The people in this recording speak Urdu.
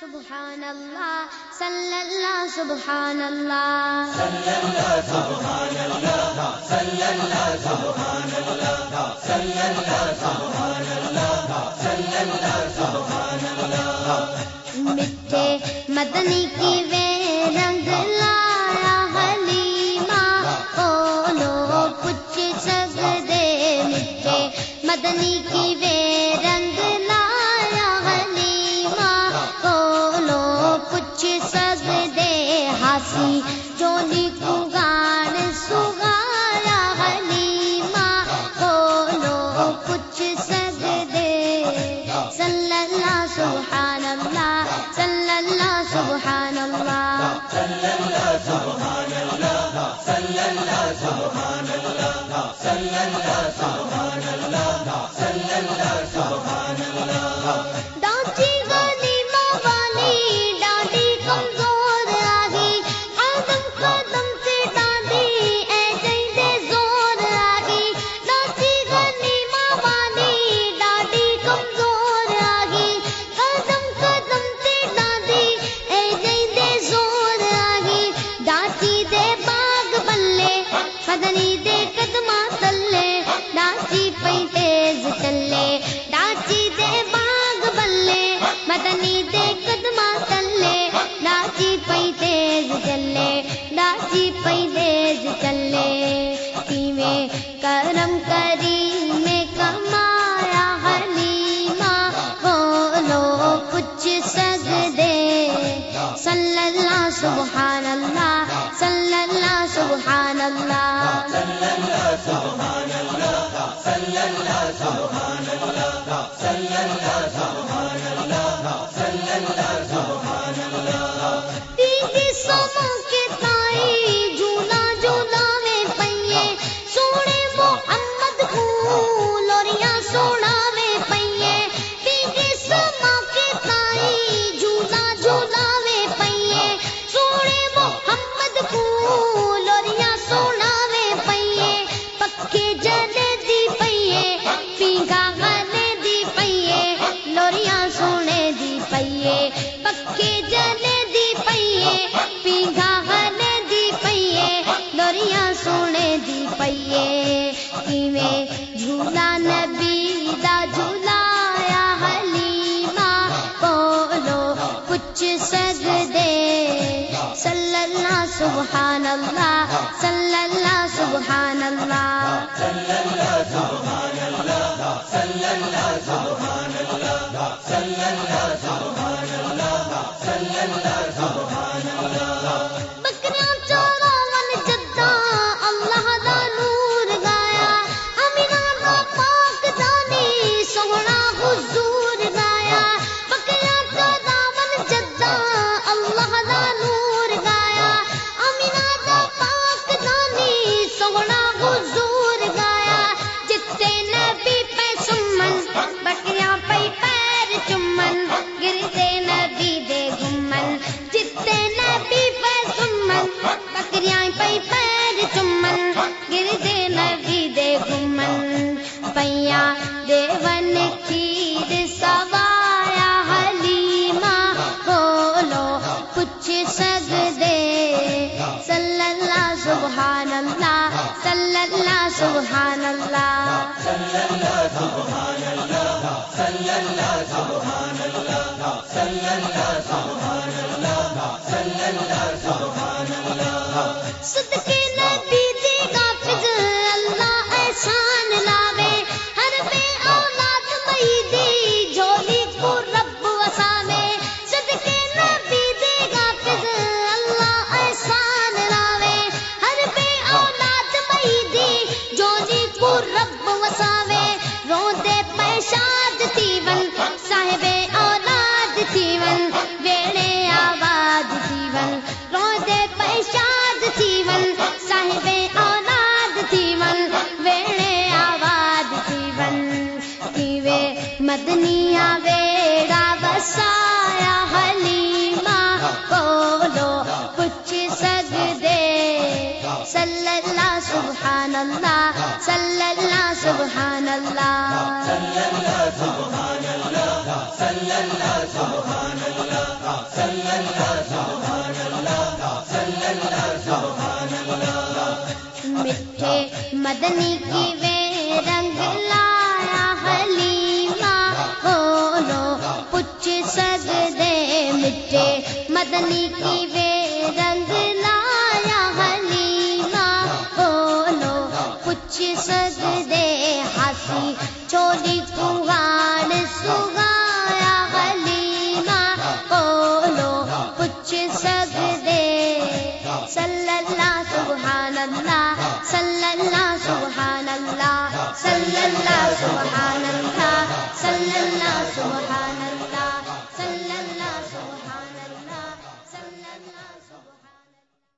سبحان اللہ صلی اللہ سبحان اللہ مٹھے مدنی کی وے رنگ لایا حلیمہ کو لو پچھ سگدے مٹھے مدنی کی سب دے ہاسی چولی کگان سگارا ماں بولو کچھ سب دے۔ صلی اللہ سبحان اللہ صلی اللہ سبحان اللہ صلی اللہ سبحان اللہ صلی اللہ سبحان اللہ صلی اللہ سبحان اللہ صلی اللہ سبحان اللہ کرم کر سبحان اللہ صلی اللہ سبحان اللہ سبحان اللہ صلی اللہ سبحان اللہ صلی اللہ سبحان اللہ صلی اللہ سبحان اللہ صلی اللہ سبحان اللہ صلی اللہ سبحان اللہ صدقے اللہ، صلی اللہ، سبحان اللہ۔ صلی میٹھے مدنی کی وے رنگ لایا حلیمہ، بولو پچھ سجدے میٹھے مدنی کی وے رنگ ہاسی چولی کواڑ سگایا حلیمہ بولو پچھ سگ دے صلی اللہ سبحان اللہ صلی اللہ سبحان اللہ صلی اللہ سبحان اللہ صلی اللہ، سبحان